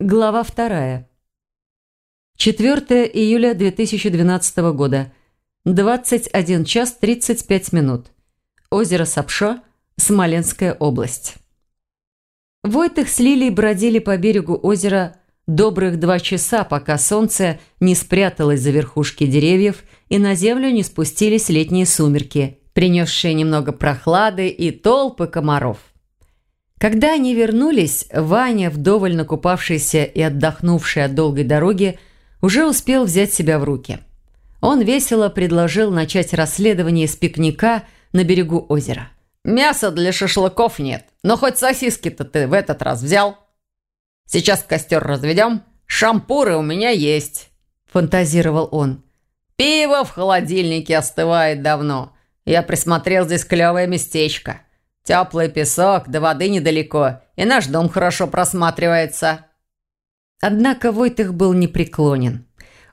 Глава вторая. 4 июля 2012 года. 21 час 35 минут. Озеро Сапшо, Смоленская область. Войтых с Лилией бродили по берегу озера добрых два часа, пока солнце не спряталось за верхушки деревьев и на землю не спустились летние сумерки, принесшие немного прохлады и толпы комаров. Когда они вернулись, Ваня, вдоволь накупавшийся и отдохнувший от долгой дороги, уже успел взять себя в руки. Он весело предложил начать расследование с пикника на берегу озера. «Мяса для шашлыков нет, но хоть сосиски-то ты в этот раз взял. Сейчас костер разведем, шампуры у меня есть», – фантазировал он. «Пиво в холодильнике остывает давно. Я присмотрел здесь клевое местечко». Теплый песок, до воды недалеко, и наш дом хорошо просматривается». Однако Войтых был непреклонен.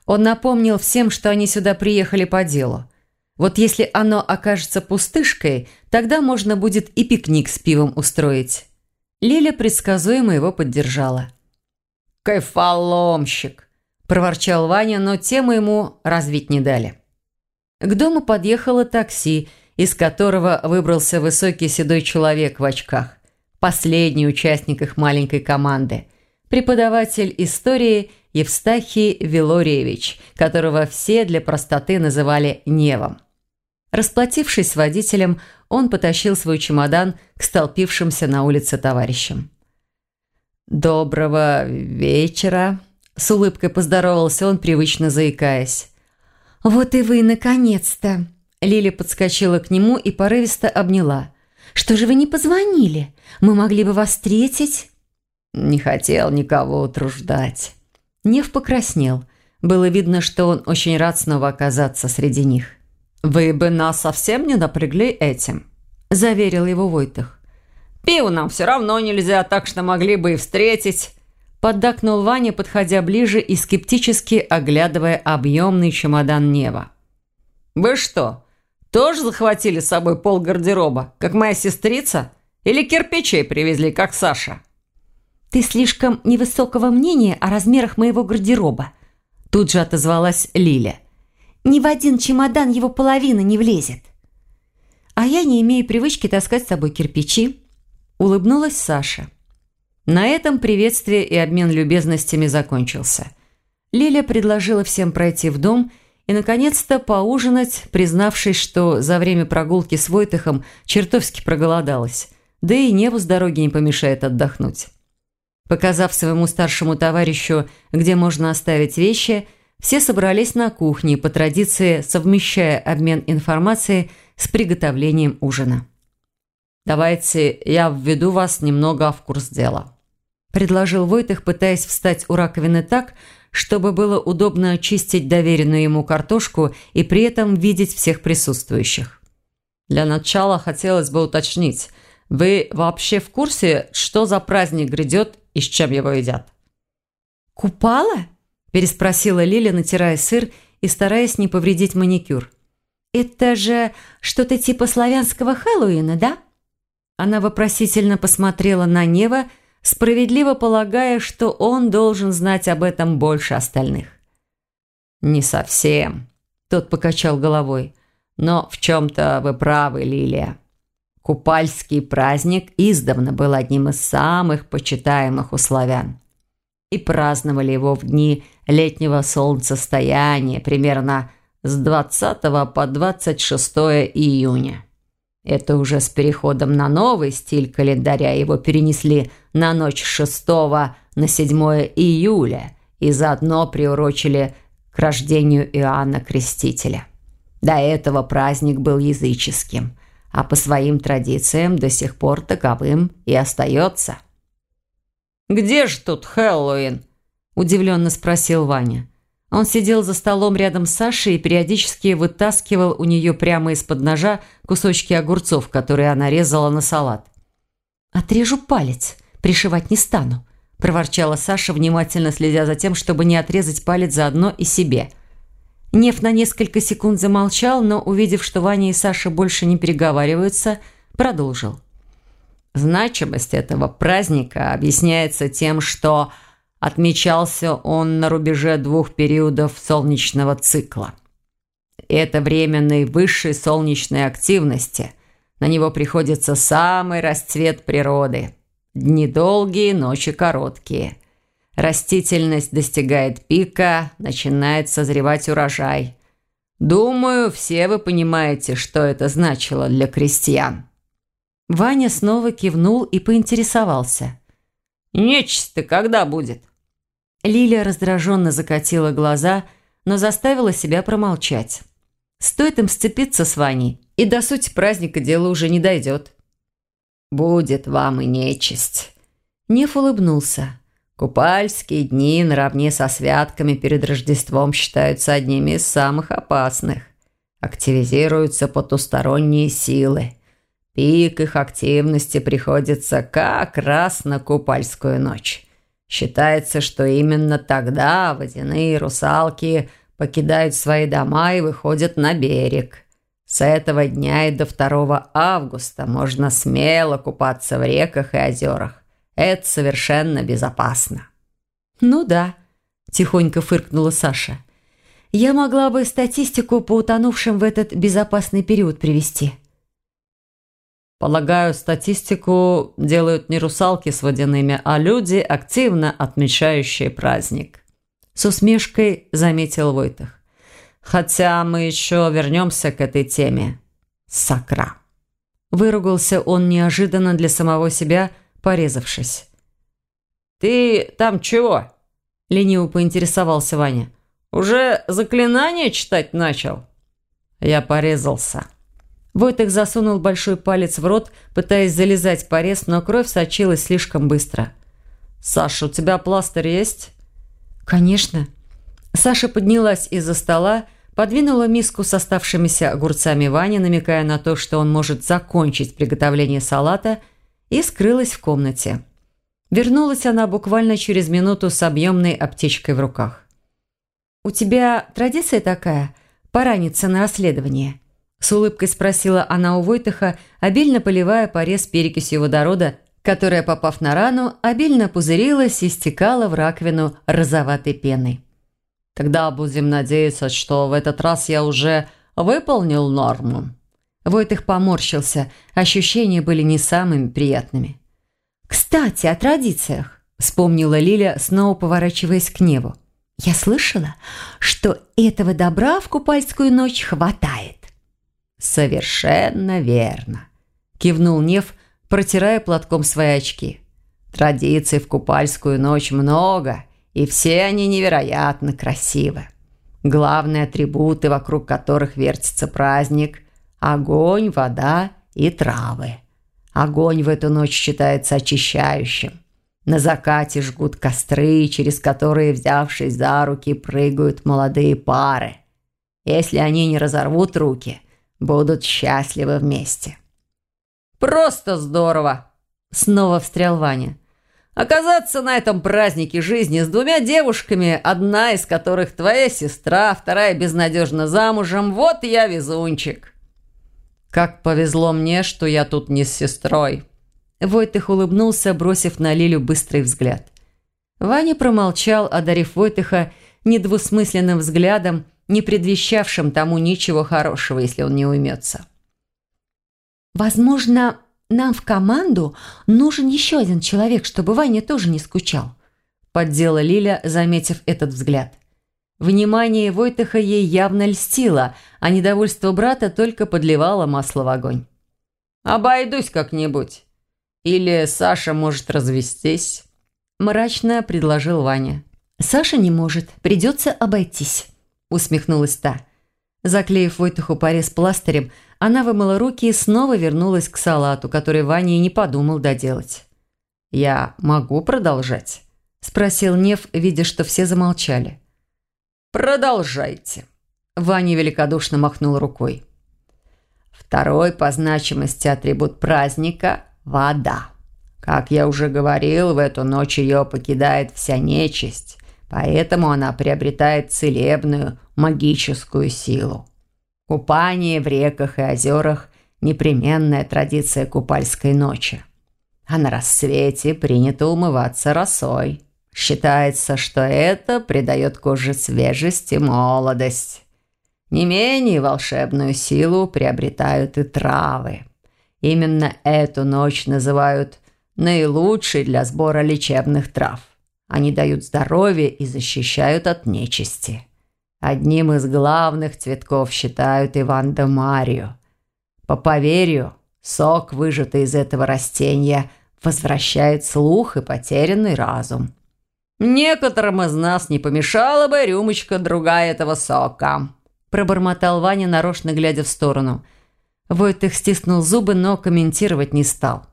Он напомнил всем, что они сюда приехали по делу. Вот если оно окажется пустышкой, тогда можно будет и пикник с пивом устроить. Лиля предсказуемо его поддержала. «Кайфоломщик!» – проворчал Ваня, но тему ему развить не дали. К дому подъехало такси – из которого выбрался высокий седой человек в очках, последний участник их маленькой команды, преподаватель истории Евстахий Вилорьевич, которого все для простоты называли Невом. Расплатившись с водителем, он потащил свой чемодан к столпившимся на улице товарищам. «Доброго вечера!» – с улыбкой поздоровался он, привычно заикаясь. «Вот и вы, наконец-то!» Лили подскочила к нему и порывисто обняла. «Что же вы не позвонили? Мы могли бы вас встретить?» Не хотел никого утруждать. Нев покраснел. Было видно, что он очень рад снова оказаться среди них. «Вы бы нас совсем не напрягли этим», – заверил его Войтых. «Пиво нам все равно нельзя, так что могли бы и встретить», – поддакнул Ваня, подходя ближе и скептически оглядывая объемный чемодан Нева. «Вы что, тоже захватили с собой пол гардероба, как моя сестрица? Или кирпичей привезли, как Саша?» «Ты слишком невысокого мнения о размерах моего гардероба», тут же отозвалась Лиля. «Ни в один чемодан его половина не влезет». «А я не имею привычки таскать с собой кирпичи», улыбнулась Саша. На этом приветствие и обмен любезностями закончился. Лиля предложила всем пройти в дом и, и, наконец-то, поужинать, признавшись, что за время прогулки с Войтыхом чертовски проголодалась, да и небу с дороги не помешает отдохнуть. Показав своему старшему товарищу, где можно оставить вещи, все собрались на кухне, по традиции совмещая обмен информацией с приготовлением ужина. «Давайте я введу вас немного в курс дела», – предложил Войтых, пытаясь встать у раковины так, чтобы было удобно очистить доверенную ему картошку и при этом видеть всех присутствующих. Для начала хотелось бы уточнить, вы вообще в курсе, что за праздник грядет и с чем его едят? «Купала?» – переспросила Лиля, натирая сыр и стараясь не повредить маникюр. «Это же что-то типа славянского Хэллоуина, да?» Она вопросительно посмотрела на Нева – справедливо полагая, что он должен знать об этом больше остальных. «Не совсем», – тот покачал головой. «Но в чем-то вы правы, Лилия. Купальский праздник издавна был одним из самых почитаемых у славян. И праздновали его в дни летнего солнцестояния примерно с 20 по 26 июня. Это уже с переходом на новый стиль календаря его перенесли на ночь 6 на 7 июля и заодно приурочили к рождению Иоанна Крестителя. До этого праздник был языческим, а по своим традициям до сих пор таковым и остается. «Где же тут Хэллоуин?» – удивленно спросил Ваня. Он сидел за столом рядом с Сашей и периодически вытаскивал у нее прямо из-под ножа кусочки огурцов, которые она резала на салат. «Отрежу палец, пришивать не стану», – проворчала Саша, внимательно следя за тем, чтобы не отрезать палец заодно и себе. Нев на несколько секунд замолчал, но, увидев, что Ваня и Саша больше не переговариваются, продолжил. «Значимость этого праздника объясняется тем, что Отмечался он на рубеже двух периодов солнечного цикла. Это время наивысшей солнечной активности. На него приходится самый расцвет природы. Дни долгие, ночи короткие. Растительность достигает пика, начинает созревать урожай. Думаю, все вы понимаете, что это значило для крестьян. Ваня снова кивнул и поинтересовался. «Нечисть-то когда будет?» Лилия раздраженно закатила глаза, но заставила себя промолчать. Стоит им сцепиться с Ваней, и до сути праздника дело уже не дойдет. «Будет вам и нечисть». Неф улыбнулся. Купальские дни наравне со святками перед Рождеством считаются одними из самых опасных. Активизируются потусторонние силы. Пик их активности приходится как раз на Купальскую ночь. Считается, что именно тогда водяные русалки покидают свои дома и выходят на берег. С этого дня и до 2 августа можно смело купаться в реках и озерах. Это совершенно безопасно». «Ну да», – тихонько фыркнула Саша. «Я могла бы статистику по утонувшим в этот безопасный период привести». Полагаю, статистику делают не русалки с водяными, а люди, активно отмечающие праздник. С усмешкой заметил Войтах. Хотя мы еще вернемся к этой теме. Сакра. Выругался он неожиданно для самого себя, порезавшись. «Ты там чего?» – лениво поинтересовался Ваня. «Уже заклинание читать начал?» Я порезался. Войтых засунул большой палец в рот, пытаясь залезать порез, но кровь сочилась слишком быстро. «Саша, у тебя пластырь есть?» «Конечно». Саша поднялась из-за стола, подвинула миску с оставшимися огурцами Ване, намекая на то, что он может закончить приготовление салата, и скрылась в комнате. Вернулась она буквально через минуту с объемной аптечкой в руках. «У тебя традиция такая – пораниться на расследование?» С улыбкой спросила она у Войтыха, обильно поливая порез перекисью водорода, которая, попав на рану, обильно пузырилась и стекала в раковину розоватой пеной. «Тогда будем надеяться, что в этот раз я уже выполнил норму». Войтых поморщился, ощущения были не самыми приятными. «Кстати, о традициях», – вспомнила Лиля, снова поворачиваясь к небу. «Я слышала, что этого добра в купальскую ночь хватает». «Совершенно верно», – кивнул Нев, протирая платком свои очки. «Традиций в купальскую ночь много, и все они невероятно красивы. Главные атрибуты, вокруг которых вертится праздник – огонь, вода и травы. Огонь в эту ночь считается очищающим. На закате жгут костры, через которые, взявшись за руки, прыгают молодые пары. Если они не разорвут руки – будут счастливы вместе». «Просто здорово!» – снова встрял Ваня. «Оказаться на этом празднике жизни с двумя девушками, одна из которых твоя сестра, вторая безнадежно замужем, вот я везунчик». «Как повезло мне, что я тут не с сестрой!» Войтых улыбнулся, бросив на Лилю быстрый взгляд. Ваня промолчал, одарив Войтыха недвусмысленным взглядом – не предвещавшим тому ничего хорошего, если он не уймется. «Возможно, нам в команду нужен еще один человек, чтобы Ваня тоже не скучал», поддела Лиля, заметив этот взгляд. Внимание Войтыха ей явно льстило, а недовольство брата только подливало масло в огонь. «Обойдусь как-нибудь. Или Саша может развестись?» Мрачно предложил Ваня. «Саша не может. Придется обойтись». – усмехнулась та. Заклеив Войтуху порез пластырем, она вымыла руки и снова вернулась к салату, который Ваня и не подумал доделать. «Я могу продолжать?» – спросил Нев, видя, что все замолчали. «Продолжайте», – Ваня великодушно махнул рукой. Второй по значимости атрибут праздника – вода. Как я уже говорил, в эту ночь ее покидает вся нечисть, Поэтому она приобретает целебную, магическую силу. Купание в реках и озерах – непременная традиция купальской ночи. А на рассвете принято умываться росой. Считается, что это придает коже свежесть и молодость. Не менее волшебную силу приобретают и травы. Именно эту ночь называют наилучшей для сбора лечебных трав. Они дают здоровье и защищают от нечисти. Одним из главных цветков считают Иван де Марио. По поверью, сок, выжатый из этого растения, возвращает слух и потерянный разум. Некоторым из нас не помешала бы рюмочка другая этого сока пробормотал Ваня, нарочно глядя в сторону. Войтых стиснул зубы, но комментировать не стал.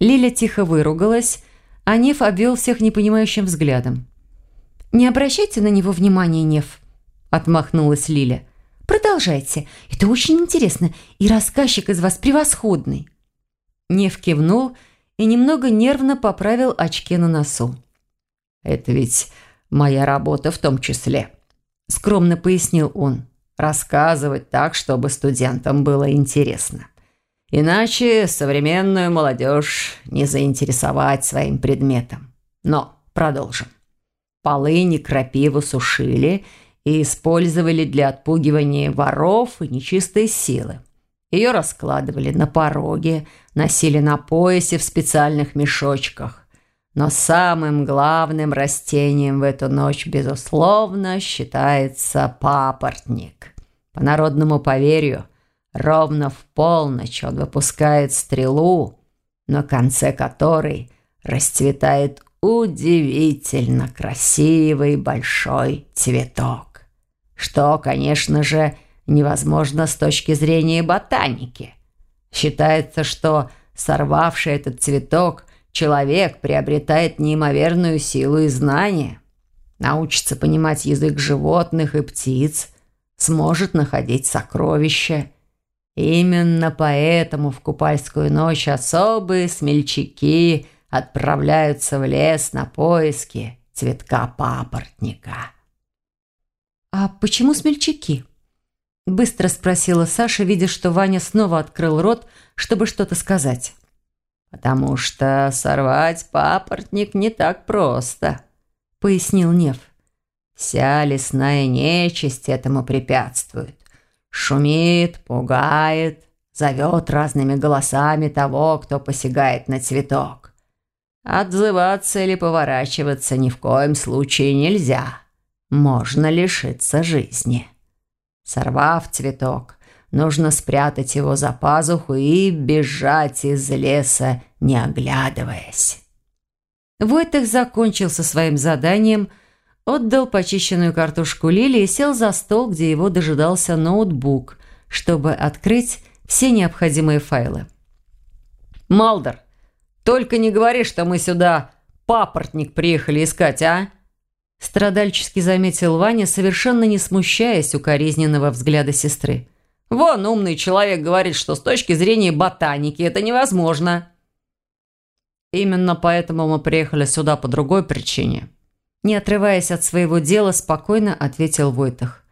Лиля тихо выругалась, а Нев обвел всех непонимающим взглядом. «Не обращайте на него внимания, Нев», – отмахнулась Лиля. «Продолжайте. Это очень интересно, и рассказчик из вас превосходный». Нев кивнул и немного нервно поправил очки на носу. «Это ведь моя работа в том числе», – скромно пояснил он рассказывать так, чтобы студентам было интересно. Иначе современную молодежь не заинтересовать своим предметом. Но продолжим. Полыни крапиву сушили и использовали для отпугивания воров и нечистой силы. Ее раскладывали на пороге, носили на поясе в специальных мешочках. Но самым главным растением в эту ночь, безусловно, считается папоротник. По народному поверью, ровно в полночь он выпускает стрелу, на конце которой расцветает удивительно красивый большой цветок. Что, конечно же, невозможно с точки зрения ботаники. Считается, что сорвавший этот цветок человек приобретает неимоверную силу и знания, научится понимать язык животных и птиц, сможет находить сокровища. Именно поэтому в Купальскую ночь особые смельчаки отправляются в лес на поиски цветка папоротника. «А почему смельчаки?» Быстро спросила Саша, видя, что Ваня снова открыл рот, чтобы что-то сказать. «Потому что сорвать папоротник не так просто», — пояснил Нев. «Вся лесная нечисть этому препятствует. Шумит, пугает, зовет разными голосами того, кто посягает на цветок. Отзываться или поворачиваться ни в коем случае нельзя. Можно лишиться жизни. Сорвав цветок, Нужно спрятать его за пазуху и бежать из леса, не оглядываясь. Войтых закончил со своим заданием, отдал почищенную картошку Лили и сел за стол, где его дожидался ноутбук, чтобы открыть все необходимые файлы. «Малдер, только не говори, что мы сюда папоротник приехали искать, а?» Страдальчески заметил Ваня, совершенно не смущаясь укоризненного взгляда сестры. Вон умный человек говорит, что с точки зрения ботаники это невозможно. Именно поэтому мы приехали сюда по другой причине. Не отрываясь от своего дела, спокойно ответил Войтах.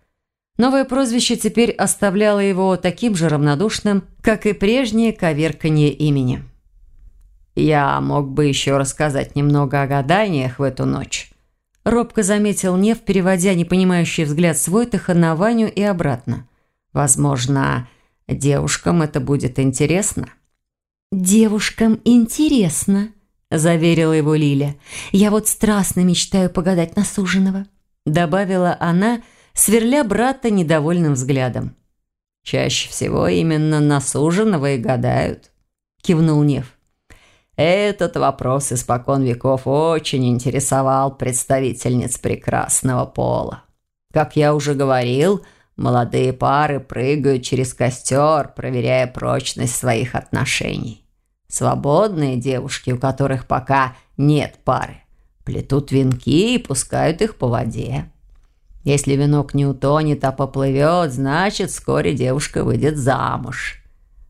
Новое прозвище теперь оставляло его таким же равнодушным, как и прежнее коверканье имени. «Я мог бы еще рассказать немного о гаданиях в эту ночь», робко заметил Нев, переводя непонимающий взгляд с Войтаха на Ваню и обратно. Возможно, девушкам это будет интересно». «Девушкам интересно», – заверила его Лиля. «Я вот страстно мечтаю погадать на суженого», – добавила она, сверля брата недовольным взглядом. «Чаще всего именно на суженого и гадают», – кивнул Нев. Этот вопрос испокон веков очень интересовал представительниц прекрасного пола. Как я уже говорил – Молодые пары прыгают через костер, проверяя прочность своих отношений. Свободные девушки, у которых пока нет пары, плетут венки и пускают их по воде. Если венок не утонет, а поплывет, значит, вскоре девушка выйдет замуж.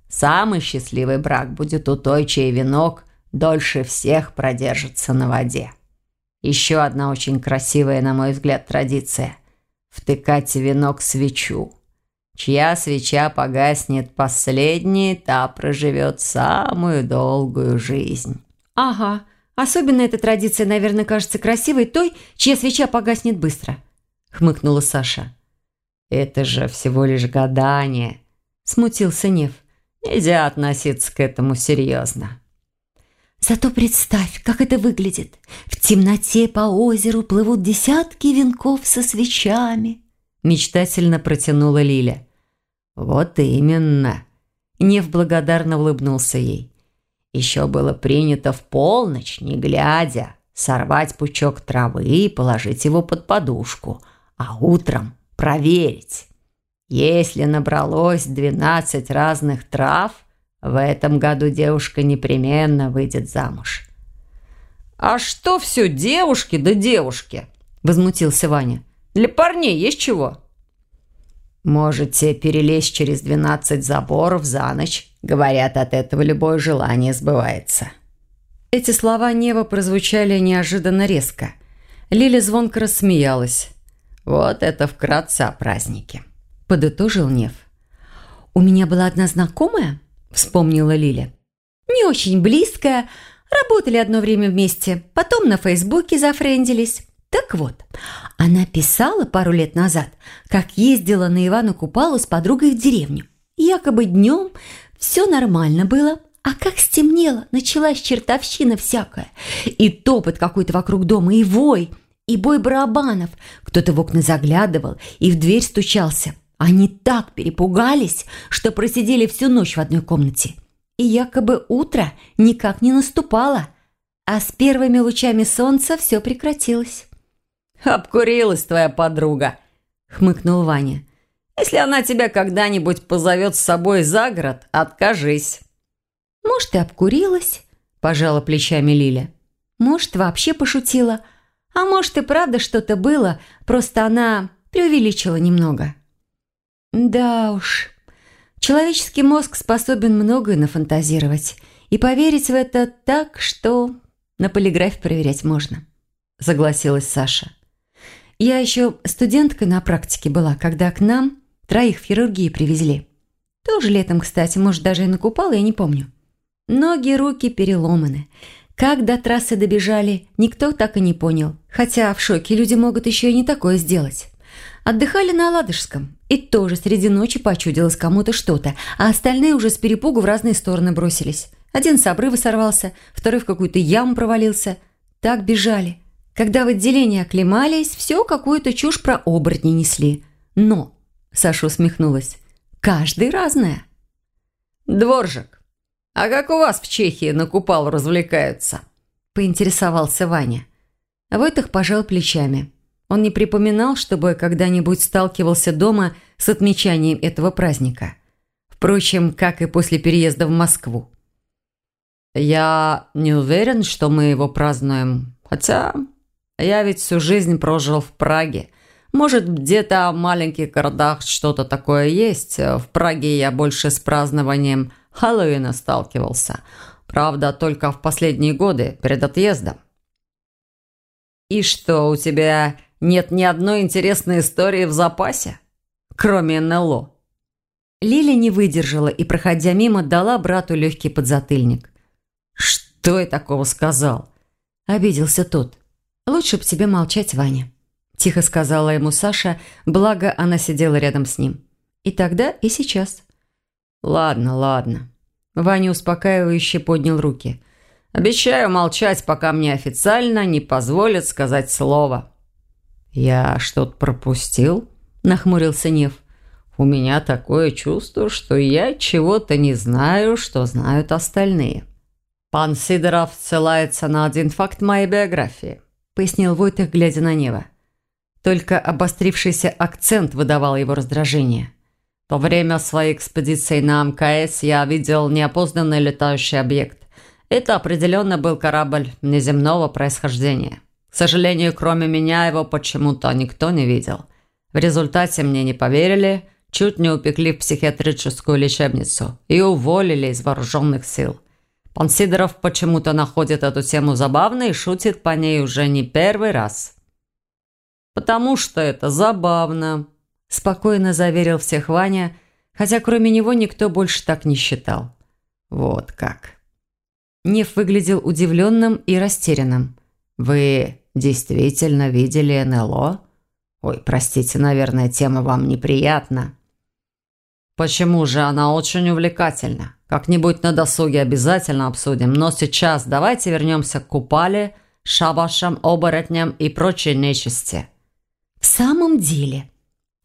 Самый счастливый брак будет у той, чей венок дольше всех продержится на воде. Еще одна очень красивая, на мой взгляд, традиция – втыкать венок свечу. Чья свеча погаснет последней, та проживет самую долгую жизнь. «Ага, Особенно эта традиция, наверное, кажется красивой той, чья свеча погаснет быстро», – хмыкнула Саша. «Это же всего лишь гадание», – смутился Нев. «Нельзя относиться к этому серьезно». Зато представь, как это выглядит. В темноте по озеру плывут десятки венков со свечами. Мечтательно протянула Лиля. Вот именно. Нев благодарно улыбнулся ей. Еще было принято в полночь, не глядя, сорвать пучок травы и положить его под подушку, а утром проверить. Если набралось двенадцать разных трав – в этом году девушка непременно выйдет замуж». «А что все девушки да девушки?» – возмутился Ваня. «Для парней есть чего?» «Можете перелезть через двенадцать заборов за ночь. Говорят, от этого любое желание сбывается». Эти слова Нева прозвучали неожиданно резко. Лиля звонко рассмеялась. «Вот это вкратце о празднике», – подытожил Нев. «У меня была одна знакомая, – вспомнила Лиля. «Не очень близкая. Работали одно время вместе. Потом на Фейсбуке зафрендились. Так вот, она писала пару лет назад, как ездила на Ивана Купалу с подругой в деревню. Якобы днем все нормально было, а как стемнело, началась чертовщина всякая. И топот какой-то вокруг дома, и вой, и бой барабанов. Кто-то в окна заглядывал и в дверь стучался. Они так перепугались, что просидели всю ночь в одной комнате. И якобы утро никак не наступало, а с первыми лучами солнца все прекратилось. «Обкурилась твоя подруга», — хмыкнул Ваня. «Если она тебя когда-нибудь позовет с собой за город, откажись». «Может, и обкурилась», – пожала плечами Лиля. «Может, вообще пошутила. А может, и правда что-то было, просто она преувеличила немного». Да уж, человеческий мозг способен многое нафантазировать. И поверить в это так, что на полиграфе проверять можно, согласилась Саша. Я еще студенткой на практике была, когда к нам троих в хирургии привезли. Тоже летом, кстати, может, даже и накупала, я не помню. Ноги, руки переломаны. Как до трассы добежали, никто так и не понял. Хотя в шоке люди могут еще и не такое сделать. Отдыхали на Ладожском. И тоже среди ночи почудилось кому-то что-то, а остальные уже с перепугу в разные стороны бросились. Один с обрыва сорвался, второй в какую-то яму провалился. Так бежали. Когда в отделении оклемались, все какую-то чушь про оборотни несли. Но, Саша усмехнулась, каждый разное. «Дворжик, а как у вас в Чехии на купал развлекаются?» поинтересовался Ваня. Войтах пожал плечами. Он не припоминал, чтобы когда-нибудь сталкивался дома с отмечанием этого праздника. Впрочем, как и после переезда в Москву. «Я не уверен, что мы его празднуем. Хотя я ведь всю жизнь прожил в Праге. Может, где-то в маленьких городах что-то такое есть. В Праге я больше с празднованием Хэллоуина сталкивался. Правда, только в последние годы, перед отъездом». «И что, у тебя нет ни одной интересной истории в запасе, кроме НЛО. Лиля не выдержала и, проходя мимо, дала брату легкий подзатыльник. «Что я такого сказал?» Обиделся тот. «Лучше б тебе молчать, Ваня», – тихо сказала ему Саша, благо она сидела рядом с ним. И тогда, и сейчас. «Ладно, ладно». Ваня успокаивающе поднял руки. «Обещаю молчать, пока мне официально не позволят сказать слово». «Я что-то пропустил?» – нахмурился Нев. «У меня такое чувство, что я чего-то не знаю, что знают остальные». «Пан Сидоров ссылается на один факт моей биографии», – пояснил Войтых, глядя на Нева. Только обострившийся акцент выдавал его раздражение. Во время своей экспедиции на МКС я видел неопознанный летающий объект. Это определенно был корабль неземного происхождения. К сожалению, кроме меня его почему-то никто не видел. В результате мне не поверили, чуть не упекли в психиатрическую лечебницу и уволили из вооруженных сил. Пан Сидоров почему-то находит эту тему забавной и шутит по ней уже не первый раз. «Потому что это забавно», – спокойно заверил всех Ваня, хотя кроме него никто больше так не считал. «Вот как». Нев выглядел удивленным и растерянным. «Вы действительно видели НЛО? Ой, простите, наверное, тема вам неприятна». «Почему же она очень увлекательна? Как-нибудь на досуге обязательно обсудим. Но сейчас давайте вернемся к купале, шабашам, оборотням и прочей нечисти». «В самом деле...»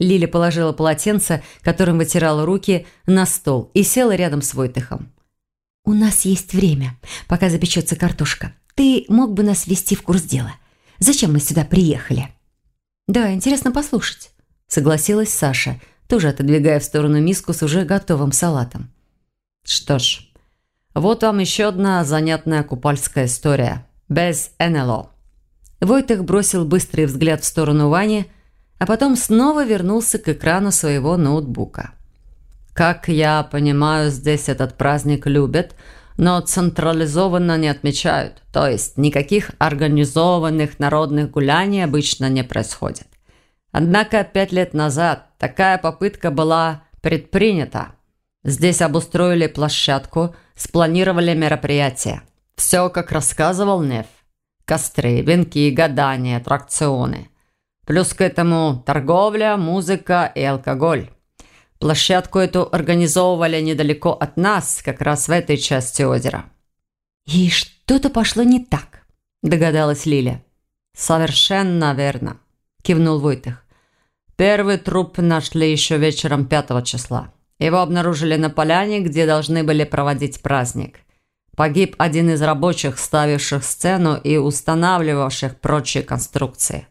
Лиля положила полотенце, которым вытирала руки, на стол и села рядом с Войтыхом. «У нас есть время, пока запечется картошка. Ты мог бы нас ввести в курс дела. Зачем мы сюда приехали?» «Да, интересно послушать», — согласилась Саша, тоже отодвигая в сторону миску с уже готовым салатом. «Что ж, вот вам еще одна занятная купальская история. Без НЛО». Войтых бросил быстрый взгляд в сторону Вани, а потом снова вернулся к экрану своего ноутбука. «Как я понимаю, здесь этот праздник любят», но централизованно не отмечают, то есть никаких организованных народных гуляний обычно не происходит. Однако пять лет назад такая попытка была предпринята. Здесь обустроили площадку, спланировали мероприятия. Все, как рассказывал Нев. Костры, венки, гадания, аттракционы. Плюс к этому торговля, музыка и алкоголь. Площадку эту организовывали недалеко от нас, как раз в этой части озера. «И что-то пошло не так», – догадалась Лиля. «Совершенно верно», – кивнул Войтых. «Первый труп нашли еще вечером пятого числа. Его обнаружили на поляне, где должны были проводить праздник. Погиб один из рабочих, ставивших сцену и устанавливавших прочие конструкции.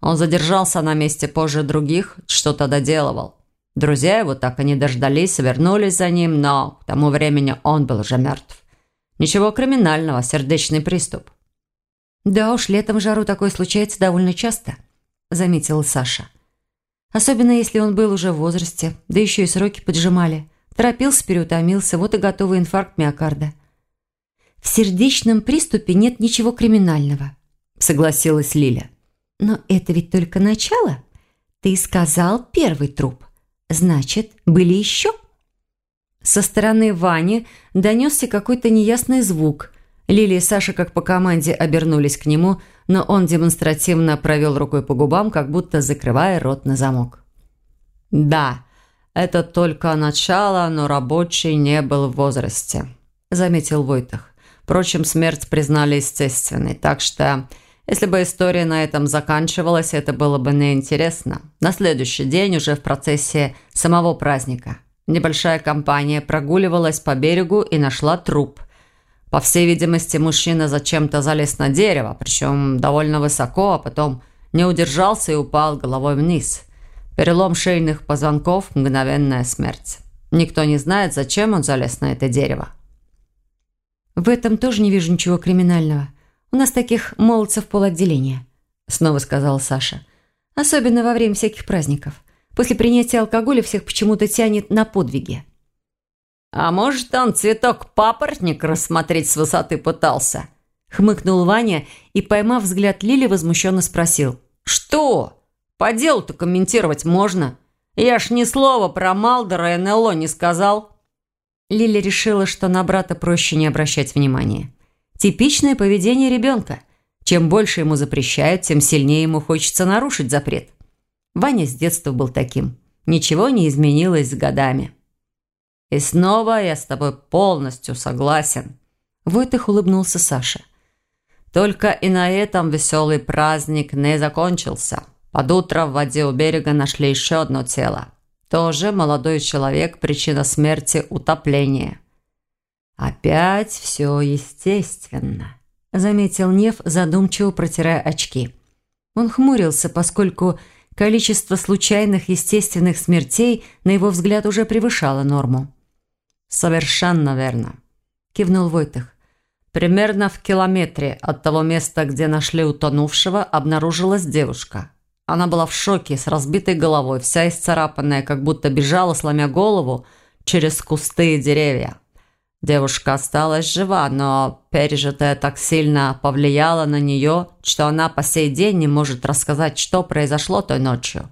Он задержался на месте позже других, что-то доделывал. Друзья его так и не дождались, вернулись за ним, но к тому времени он был уже мертв. Ничего криминального, сердечный приступ. «Да уж, летом в жару такое случается довольно часто», – заметила Саша. «Особенно, если он был уже в возрасте, да еще и сроки поджимали. Торопился, переутомился, вот и готовый инфаркт миокарда». «В сердечном приступе нет ничего криминального», – согласилась Лиля. «Но это ведь только начало. Ты сказал первый труп». Значит, были еще? Со стороны Вани донесся какой-то неясный звук. Лилия и Саша как по команде обернулись к нему, но он демонстративно провел рукой по губам, как будто закрывая рот на замок. «Да, это только начало, но рабочий не был в возрасте», – заметил Войтах. Впрочем, смерть признали естественной, так что если бы история на этом заканчивалась, это было бы неинтересно. На следующий день, уже в процессе самого праздника, небольшая компания прогуливалась по берегу и нашла труп. По всей видимости, мужчина зачем-то залез на дерево, причем довольно высоко, а потом не удержался и упал головой вниз. Перелом шейных позвонков – мгновенная смерть. Никто не знает, зачем он залез на это дерево. В этом тоже не вижу ничего криминального. У нас таких молодцев полотделения», – снова сказала Саша. «Особенно во время всяких праздников. После принятия алкоголя всех почему-то тянет на подвиги». «А может, он цветок папоротник рассмотреть с высоты пытался?» Хмыкнул Ваня и, поймав взгляд Лили, возмущенно спросил. «Что? По делу-то комментировать можно. Я ж ни слова про Малдора и НЛО не сказал». Лили решила, что на брата проще не обращать внимания. Типичное поведение ребенка. Чем больше ему запрещают, тем сильнее ему хочется нарушить запрет. Ваня с детства был таким. Ничего не изменилось с годами. «И снова я с тобой полностью согласен», – Войтых улыбнулся Саша. «Только и на этом веселый праздник не закончился. Под утро в воде у берега нашли еще одно тело. Тоже молодой человек, причина смерти – утопление. «Опять все естественно», – заметил Нев, задумчиво протирая очки. Он хмурился, поскольку количество случайных естественных смертей, на его взгляд, уже превышало норму. «Совершенно верно», – кивнул Войтых. «Примерно в километре от того места, где нашли утонувшего, обнаружилась девушка. Она была в шоке, с разбитой головой, вся исцарапанная, как будто бежала, сломя голову, через кусты и деревья. Девушка осталась жива, но пережитое так сильно повлияло на нее, что она по сей день не может рассказать, что произошло той ночью.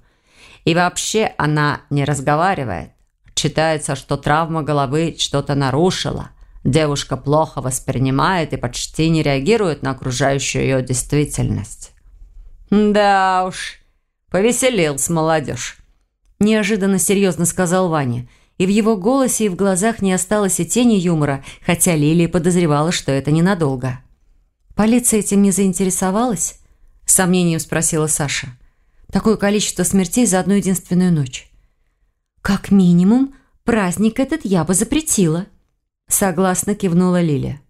И вообще она не разговаривает. Считается, что травма головы что-то нарушила. Девушка плохо воспринимает и почти не реагирует на окружающую ее действительность. «Да уж, повеселился молодежь», – неожиданно серьезно сказал Ваня. И в его голосе и в глазах не осталось и тени юмора, хотя Лилия подозревала, что это ненадолго. «Полиция этим не заинтересовалась?» – с сомнением спросила Саша. «Такое количество смертей за одну единственную ночь». «Как минимум, праздник этот я бы запретила», – согласно кивнула Лилия.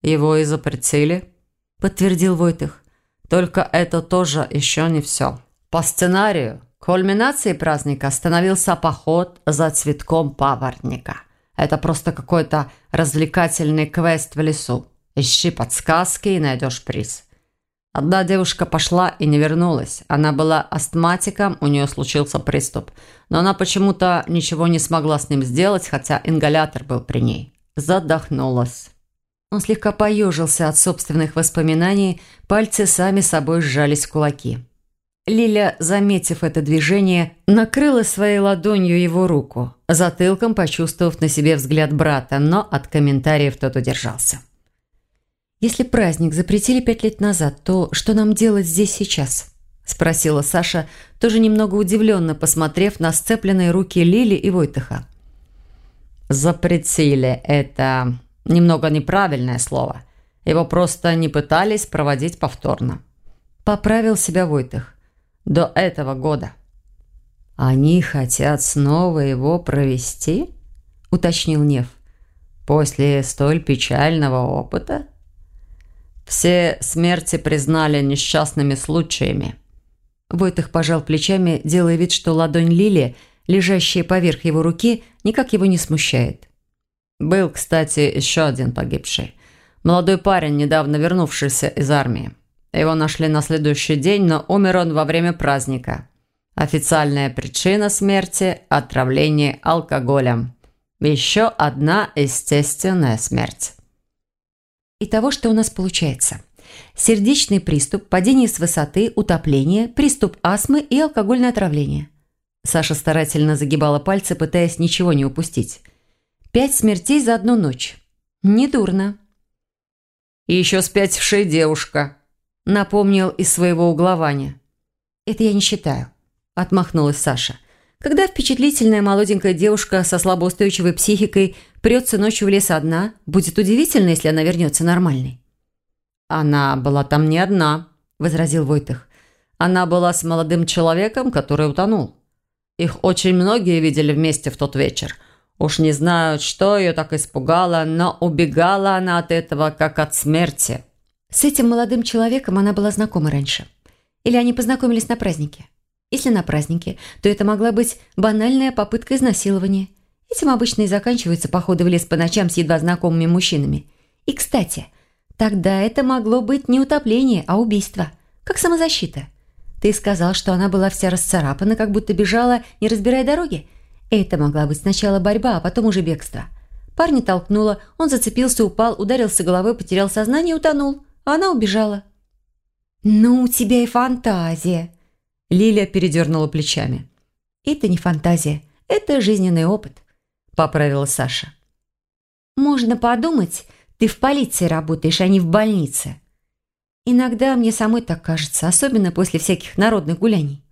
«Его и запретили», – подтвердил Войтых. «Только это тоже еще не все. По сценарию, кульминацией праздника становился поход за цветком папоротника. Это просто какой-то развлекательный квест в лесу. Ищи подсказки и найдешь приз. Одна девушка пошла и не вернулась. Она была астматиком, у нее случился приступ. Но она почему-то ничего не смогла с ним сделать, хотя ингалятор был при ней. Задохнулась. Он слегка поежился от собственных воспоминаний, пальцы сами собой сжались в кулаки. Лиля, заметив это движение, накрыла своей ладонью его руку, затылком почувствовав на себе взгляд брата, но от комментариев тот удержался. «Если праздник запретили пять лет назад, то что нам делать здесь сейчас?» – спросила Саша, тоже немного удивленно посмотрев на сцепленные руки Лили и Войтыха. «Запретили – это немного неправильное слово. Его просто не пытались проводить повторно». Поправил себя Войтых. «До этого года». «Они хотят снова его провести?» – уточнил Нев. «После столь печального опыта?» Все смерти признали несчастными случаями. Войтых пожал плечами, делая вид, что ладонь Лили, лежащая поверх его руки, никак его не смущает. Был, кстати, еще один погибший. Молодой парень, недавно вернувшийся из армии. Его нашли на следующий день, но умер он во время праздника. Официальная причина смерти – отравление алкоголем. Еще одна естественная смерть. Итого, что у нас получается? Сердечный приступ, падение с высоты, утопление, приступ астмы и алкогольное отравление. Саша старательно загибала пальцы, пытаясь ничего не упустить. Пять смертей за одну ночь. Недурно. «И еще спятившая девушка», – напомнил из своего угла Ваня. «Это я не считаю», – отмахнулась Саша. Когда впечатлительная молоденькая девушка со слабоустойчивой психикой прется ночью в лес одна, будет удивительно, если она вернется нормальной. «Она была там не одна», – возразил Войтых. «Она была с молодым человеком, который утонул. Их очень многие видели вместе в тот вечер. Уж не знают, что ее так испугало, но убегала она от этого, как от смерти». С этим молодым человеком она была знакома раньше. Или они познакомились на празднике. Если на празднике, то это могла быть банальная попытка изнасилования. Этим обычно и заканчиваются походы в лес по ночам с едва знакомыми мужчинами. И, кстати, тогда это могло быть не утопление, а убийство. Как самозащита. Ты сказал, что она была вся расцарапана, как будто бежала, не разбирая дороги. Это могла быть сначала борьба, а потом уже бегство. Парня толкнула, он зацепился, упал, ударился головой, потерял сознание и утонул. А она убежала. «Ну, у тебя и фантазия», Лилия передернула плечами. «Это не фантазия, это жизненный опыт», – поправила Саша. «Можно подумать, ты в полиции работаешь, а не в больнице. Иногда мне самой так кажется, особенно после всяких народных гуляний».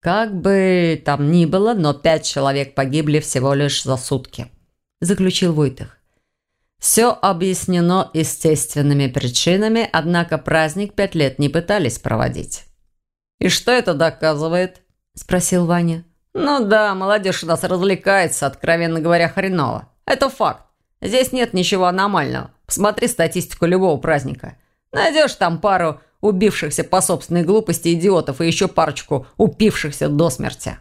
«Как бы там ни было, но пять человек погибли всего лишь за сутки», – заключил Войтых. «Все объяснено естественными причинами, однако праздник пять лет не пытались проводить». «И что это доказывает?» – спросил Ваня. «Ну да, молодежь у нас развлекается, откровенно говоря, хреново. Это факт. Здесь нет ничего аномального. Посмотри статистику любого праздника. Найдешь там пару убившихся по собственной глупости идиотов и еще парочку упившихся до смерти.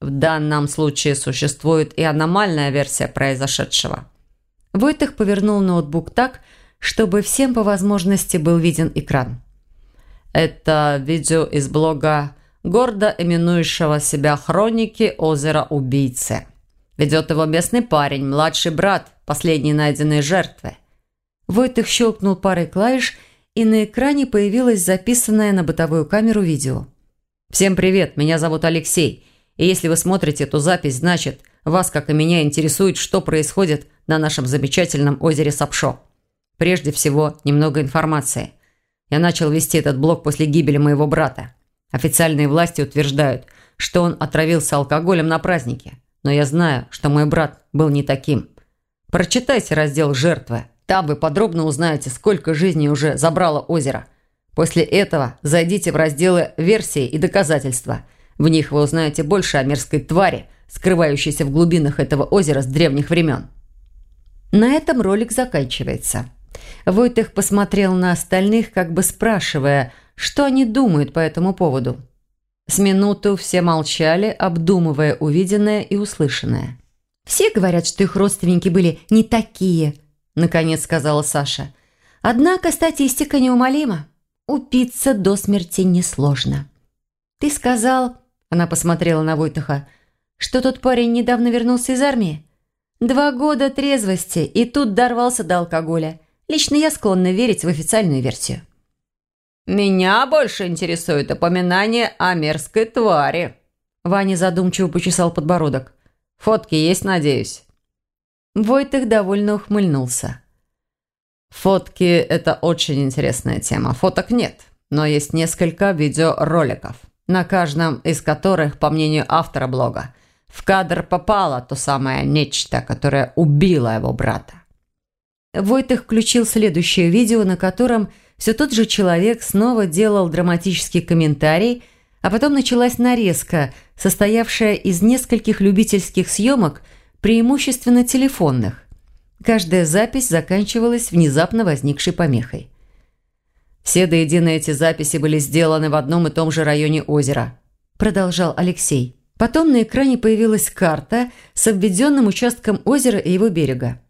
В данном случае существует и аномальная версия произошедшего. Войтых повернул ноутбук так, чтобы всем по возможности был виден экран. Это видео из блога гордо именующего себя «Хроники озера убийцы». Ведет его местный парень, младший брат, последней найденной жертвы. Войтых щелкнул парой клавиш, и на экране появилось записанное на бытовую камеру видео. «Всем привет, меня зовут Алексей, и если вы смотрите эту запись, значит, вас, как и меня, интересует, что происходит на нашем замечательном озере Сапшо. Прежде всего, немного информации. Я начал вести этот блог после гибели моего брата. Официальные власти утверждают, что он отравился алкоголем на празднике. Но я знаю, что мой брат был не таким. Прочитайте раздел «Жертвы». Там вы подробно узнаете, сколько жизней уже забрало озеро. После этого зайдите в разделы «Версии и доказательства». В них вы узнаете больше о мерзкой твари, скрывающейся в глубинах этого озера с древних времен. На этом ролик заканчивается. Войтых посмотрел на остальных, как бы спрашивая, что они думают по этому поводу. С минуту все молчали, обдумывая увиденное и услышанное. «Все говорят, что их родственники были не такие», – наконец сказала Саша. «Однако статистика неумолима. Упиться до смерти несложно». «Ты сказал...» – она посмотрела на Войтаха – что тот парень недавно вернулся из армии? Два года трезвости, и тут дорвался до алкоголя. Лично я склонна верить в официальную версию. «Меня больше интересует упоминание о мерзкой твари». Ваня задумчиво почесал подбородок. «Фотки есть, надеюсь?» Войтых довольно ухмыльнулся. «Фотки – это очень интересная тема. Фоток нет, но есть несколько видеороликов, на каждом из которых, по мнению автора блога, в кадр попало то самое нечто, которое убило его брата. Войтых включил следующее видео, на котором все тот же человек снова делал драматический комментарий, а потом началась нарезка, состоявшая из нескольких любительских съемок, преимущественно телефонных. Каждая запись заканчивалась внезапно возникшей помехой. «Все до эти записи были сделаны в одном и том же районе озера», продолжал Алексей. Потом на экране появилась карта с обведенным участком озера и его берега.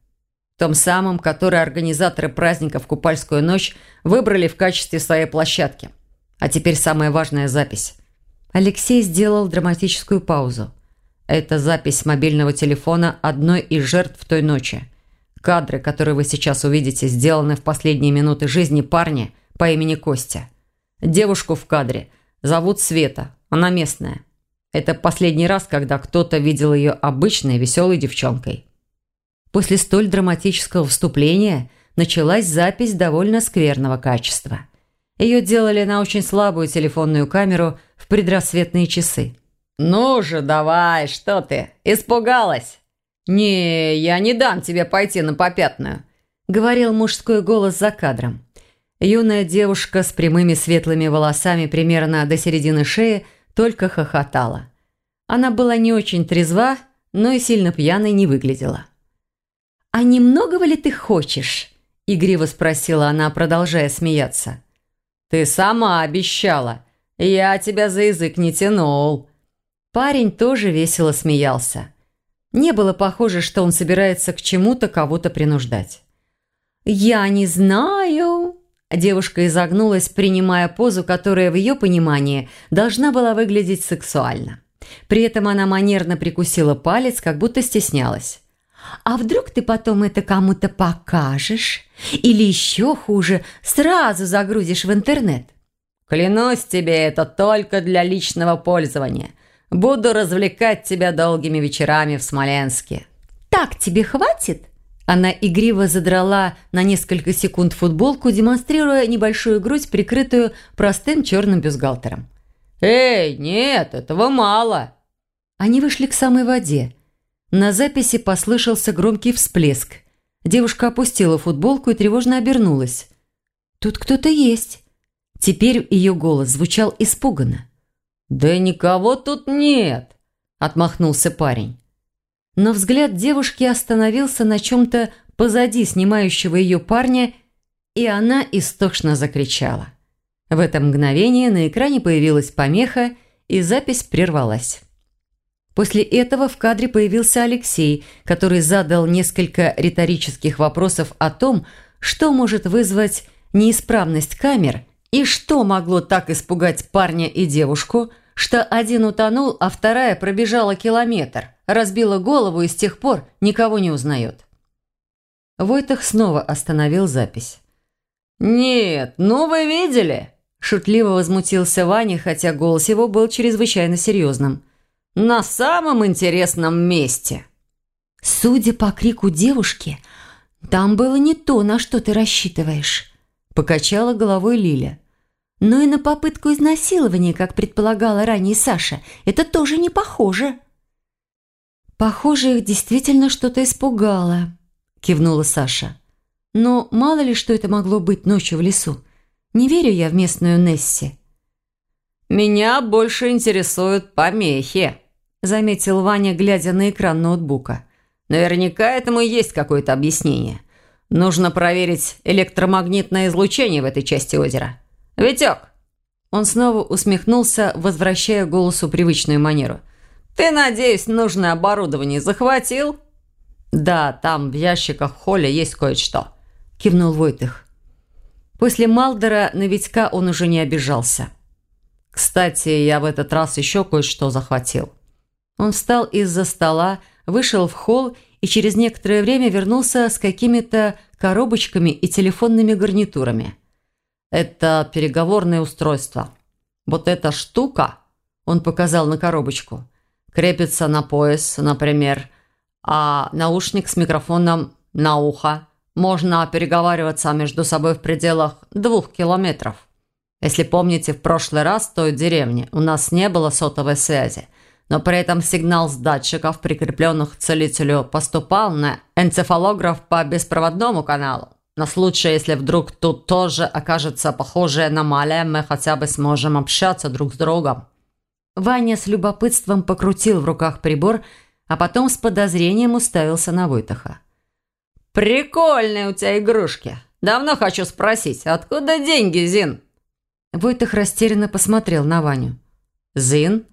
Том самым, который организаторы праздника в Купальскую ночь выбрали в качестве своей площадки. А теперь самая важная запись. Алексей сделал драматическую паузу. Это запись мобильного телефона одной из жертв той ночи. Кадры, которые вы сейчас увидите, сделаны в последние минуты жизни парня по имени Костя. Девушку в кадре зовут Света, она местная. Это последний раз, когда кто-то видел ее обычной веселой девчонкой. После столь драматического вступления началась запись довольно скверного качества. Ее делали на очень слабую телефонную камеру в предрассветные часы. «Ну же, давай, что ты? Испугалась?» «Не, я не дам тебе пойти на попятную», — говорил мужской голос за кадром. Юная девушка с прямыми светлыми волосами примерно до середины шеи только хохотала. Она была не очень трезва, но и сильно пьяной не выглядела. «А немногого ли ты хочешь?» – игриво спросила она, продолжая смеяться. «Ты сама обещала. Я тебя за язык не тянул». Парень тоже весело смеялся. Не было похоже, что он собирается к чему-то кого-то принуждать. «Я не знаю», Девушка изогнулась, принимая позу, которая в ее понимании должна была выглядеть сексуально. При этом она манерно прикусила палец, как будто стеснялась. «А вдруг ты потом это кому-то покажешь? Или еще хуже, сразу загрузишь в интернет?» «Клянусь тебе, это только для личного пользования. Буду развлекать тебя долгими вечерами в Смоленске». «Так тебе хватит?» Она игриво задрала на несколько секунд футболку, демонстрируя небольшую грудь, прикрытую простым черным бюстгальтером. «Эй, нет, этого мало!» Они вышли к самой воде. На записи послышался громкий всплеск. Девушка опустила футболку и тревожно обернулась. «Тут кто-то есть». Теперь ее голос звучал испуганно. «Да никого тут нет!» – отмахнулся парень. Но взгляд девушки остановился на чем-то позади снимающего ее парня, и она истошно закричала. В это мгновение на экране появилась помеха, и запись прервалась. После этого в кадре появился Алексей, который задал несколько риторических вопросов о том, что может вызвать неисправность камер и что могло так испугать парня и девушку – что один утонул, а вторая пробежала километр, разбила голову и с тех пор никого не узнает. Войтах снова остановил запись. «Нет, ну вы видели?» Шутливо возмутился Ваня, хотя голос его был чрезвычайно серьезным. «На самом интересном месте!» Судя по крику девушки, там было не то, на что ты рассчитываешь. Покачала головой Лиля. Но и на попытку изнасилования, как предполагала ранее Саша, это тоже не похоже. Похоже, их действительно что-то испугало, кивнула Саша. Но мало ли, что это могло быть ночью в лесу. Не верю я в местную Несси. «Меня больше интересуют помехи», – заметил Ваня, глядя на экран ноутбука. «Наверняка этому есть какое-то объяснение. Нужно проверить электромагнитное излучение в этой части озера. Витек!» Он снова усмехнулся, возвращая голосу привычную манеру. «Ты, надеюсь, нужное оборудование захватил?» «Да, там в ящиках в холле есть кое-что», – кивнул Войтых. После Малдера на Витька он уже не обижался. Кстати, я в этот раз еще кое-что захватил. Он встал из-за стола, вышел в холл и через некоторое время вернулся с какими-то коробочками и телефонными гарнитурами. Это переговорное устройство. Вот эта штука, он показал на коробочку, крепится на пояс, например, а наушник с микрофоном на ухо. Можно переговариваться между собой в пределах двух километров. Если помните, в прошлый раз в той деревне у нас не было сотовой связи, но при этом сигнал с датчиков, прикрепленных к целителю, поступал на энцефалограф по беспроводному каналу. На случай, если вдруг тут тоже окажется похожая аномалия, мы хотя бы сможем общаться друг с другом. Ваня с любопытством покрутил в руках прибор, а потом с подозрением уставился на Войтаха. «Прикольные у тебя игрушки. Давно хочу спросить, откуда деньги, Зин?» Войтах растерянно посмотрел на Ваню. «Зин?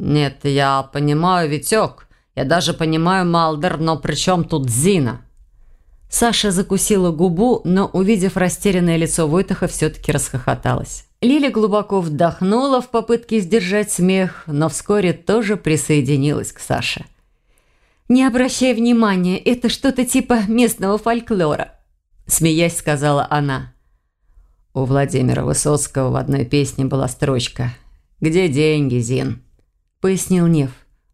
Нет, я понимаю Витек. Я даже понимаю Малдер, но при чем тут Зина?» Саша закусила губу, но, увидев растерянное лицо Войтаха, все-таки расхохоталась. Лиля глубоко вдохнула в попытке сдержать смех, но вскоре тоже присоединилась к Саше. «Не обращай внимания, это что-то типа местного фольклора», – смеясь сказала она. У Владимира Высоцкого в одной песне была строчка «Где деньги, Зин?» – пояснил Нев.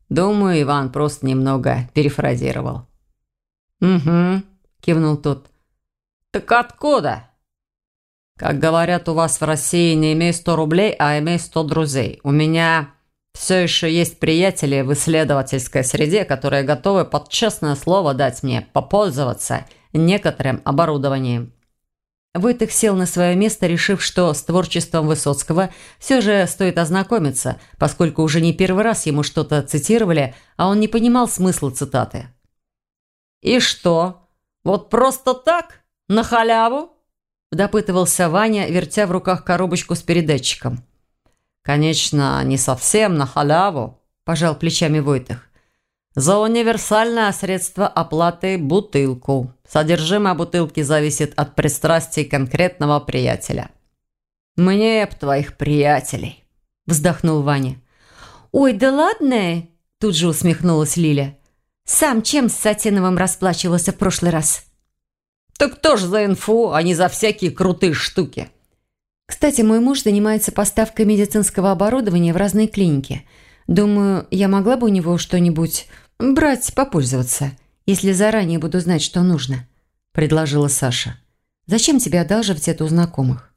Думаю, Иван просто немного перефразировал. «Угу», – кивнул тот. «Так откуда?» «Как говорят у вас в России, не имей сто рублей, а имей сто друзей. У меня все еще есть приятели в исследовательской среде, которые готовы под честное слово дать мне попользоваться некоторым оборудованием. Войтых сел на свое место, решив, что с творчеством Высоцкого все же стоит ознакомиться, поскольку уже не первый раз ему что-то цитировали, а он не понимал смысла цитаты. «И что? Вот просто так? На халяву?» – допытывался Ваня, вертя в руках коробочку с передатчиком. «Конечно, не совсем на халяву», – пожал плечами Войтых. За универсальное средство оплаты – бутылку. Содержимое бутылки зависит от пристрастий конкретного приятеля. «Мне б твоих приятелей», – вздохнул Ваня. «Ой, да ладно!» – тут же усмехнулась Лиля. «Сам чем с Сатиновым расплачивался в прошлый раз?» «Так кто ж за инфу, а не за всякие крутые штуки?» «Кстати, мой муж занимается поставкой медицинского оборудования в разные клиники. Думаю, я могла бы у него что-нибудь брать, попользоваться, если заранее буду знать, что нужно», – предложила Саша. «Зачем тебе одалживать это у знакомых?»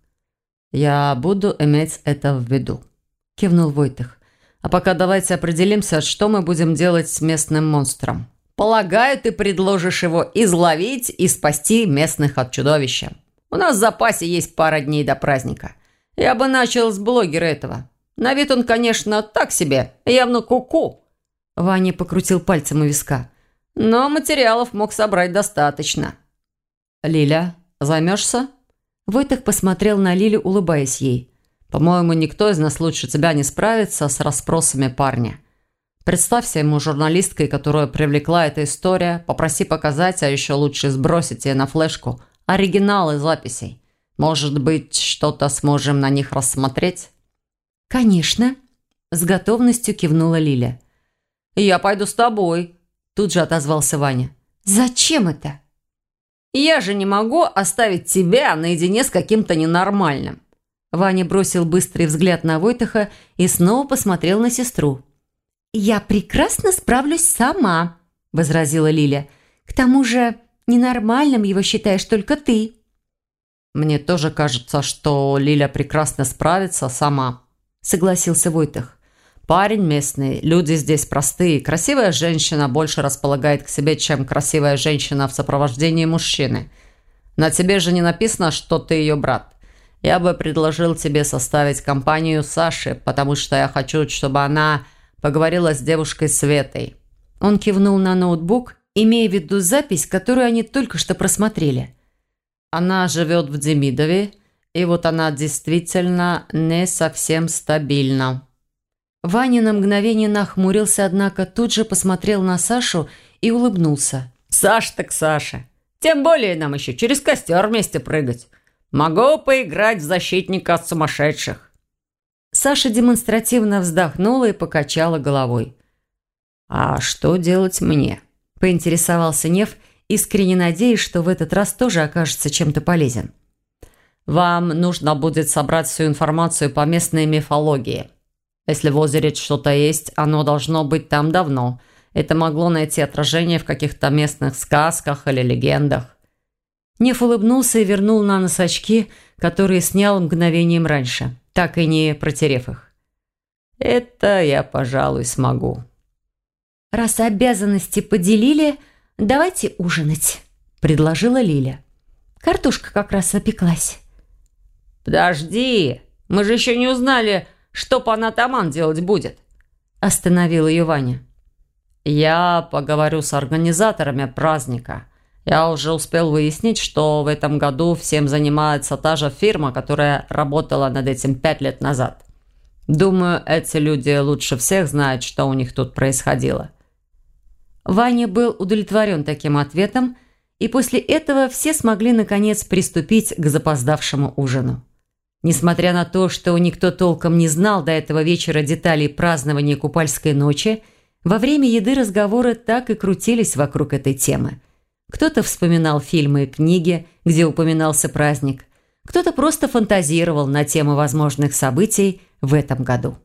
«Я буду иметь это в виду», – кивнул Войтых. «А пока давайте определимся, что мы будем делать с местным монстром. Полагаю, ты предложишь его изловить и спасти местных от чудовища. У нас в запасе есть пара дней до праздника. Я бы начал с блогера этого. На вид он, конечно, так себе, явно куку. -ку. Ваня покрутил пальцем у виска. «Но материалов мог собрать достаточно». «Лиля, займешься?» Войтых посмотрел на Лилю, улыбаясь ей. «По-моему, никто из нас лучше тебя не справится с расспросами парня. Представься ему журналисткой, которую привлекла эта история, попроси показать, а еще лучше сбросить ее на флешку оригиналы записей. Может быть, что-то сможем на них рассмотреть?» «Конечно», – с готовностью кивнула Лиля. «Я пойду с тобой», – тут же отозвался Ваня. «Зачем это?» «Я же не могу оставить тебя наедине с каким-то ненормальным». Ваня бросил быстрый взгляд на Войтаха и снова посмотрел на сестру. «Я прекрасно справлюсь сама», –– возразила Лиля. «К тому же ненормальным его считаешь только ты». «Мне тоже кажется, что Лиля прекрасно справится сама», – согласился Войтах. «Парень местный, люди здесь простые. Красивая женщина больше располагает к себе, чем красивая женщина в сопровождении мужчины. На тебе же не написано, что ты ее брат. Я бы предложил тебе составить компанию Саши, потому что я хочу, чтобы она поговорила с девушкой Светой». Он кивнул на ноутбук, имея в виду запись, которую они только что просмотрели. Она живет в Демидове, и вот она действительно не совсем стабильна. Ваня на мгновение нахмурился, однако тут же посмотрел на Сашу и улыбнулся. «Саш так Саша. Тем более нам еще через костер вместе прыгать. Могу поиграть в защитника от сумасшедших». Саша демонстративно вздохнула и покачала головой. «А что делать мне?» – поинтересовался Нев – искренне надеясь, что в этот раз тоже окажется чем-то полезен. «Вам нужно будет собрать всю информацию по местной мифологии. Если в озере что-то есть, оно должно быть там давно. Это могло найти отражение в каких-то местных сказках или легендах». Неф улыбнулся и вернул на нос очки, которые снял мгновением раньше, так и не протерев их. «Это я, пожалуй, смогу». «Раз обязанности поделили, «Давайте ужинать», – предложила Лиля. «Картошка как раз опеклась». «Подожди, мы же еще не узнали, что пан атаман делать будет», – остановил ее Ваня. «Я поговорю с организаторами праздника. Я уже успел выяснить, что в этом году всем занимается та же фирма, которая работала над этим пять лет назад. Думаю, эти люди лучше всех знают, что у них тут происходило». Ваня был удовлетворен таким ответом, и после этого все смогли, наконец, приступить к запоздавшему ужину. Несмотря на то, что никто толком не знал до этого вечера деталей празднования Купальской ночи, во время еды разговоры так и крутились вокруг этой темы. Кто-то вспоминал фильмы и книги, где упоминался праздник, кто-то просто фантазировал на тему возможных событий в этом году.